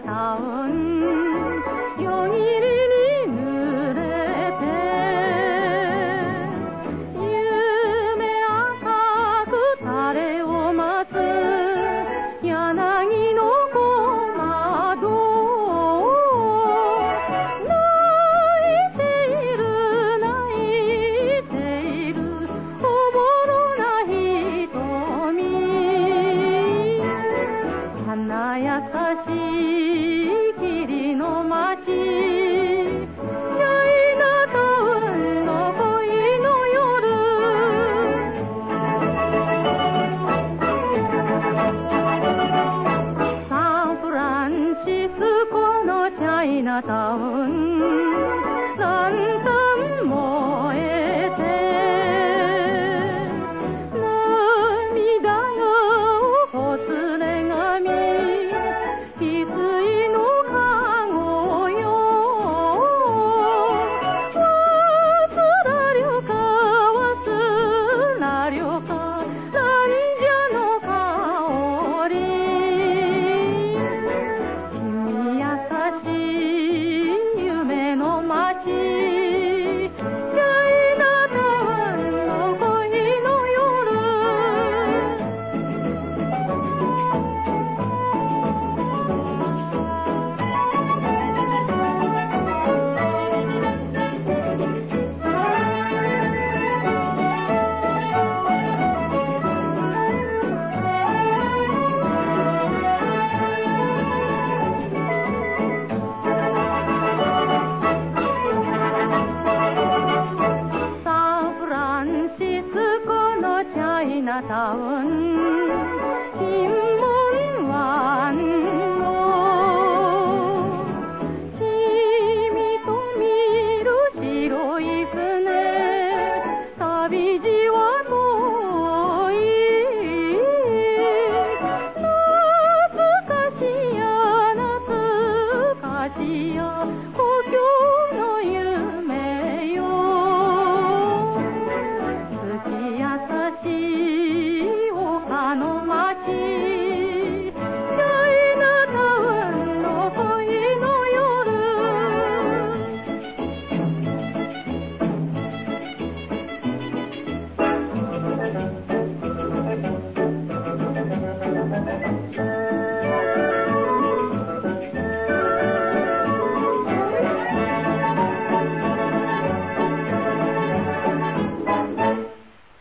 다운 チャイナタウン。sound.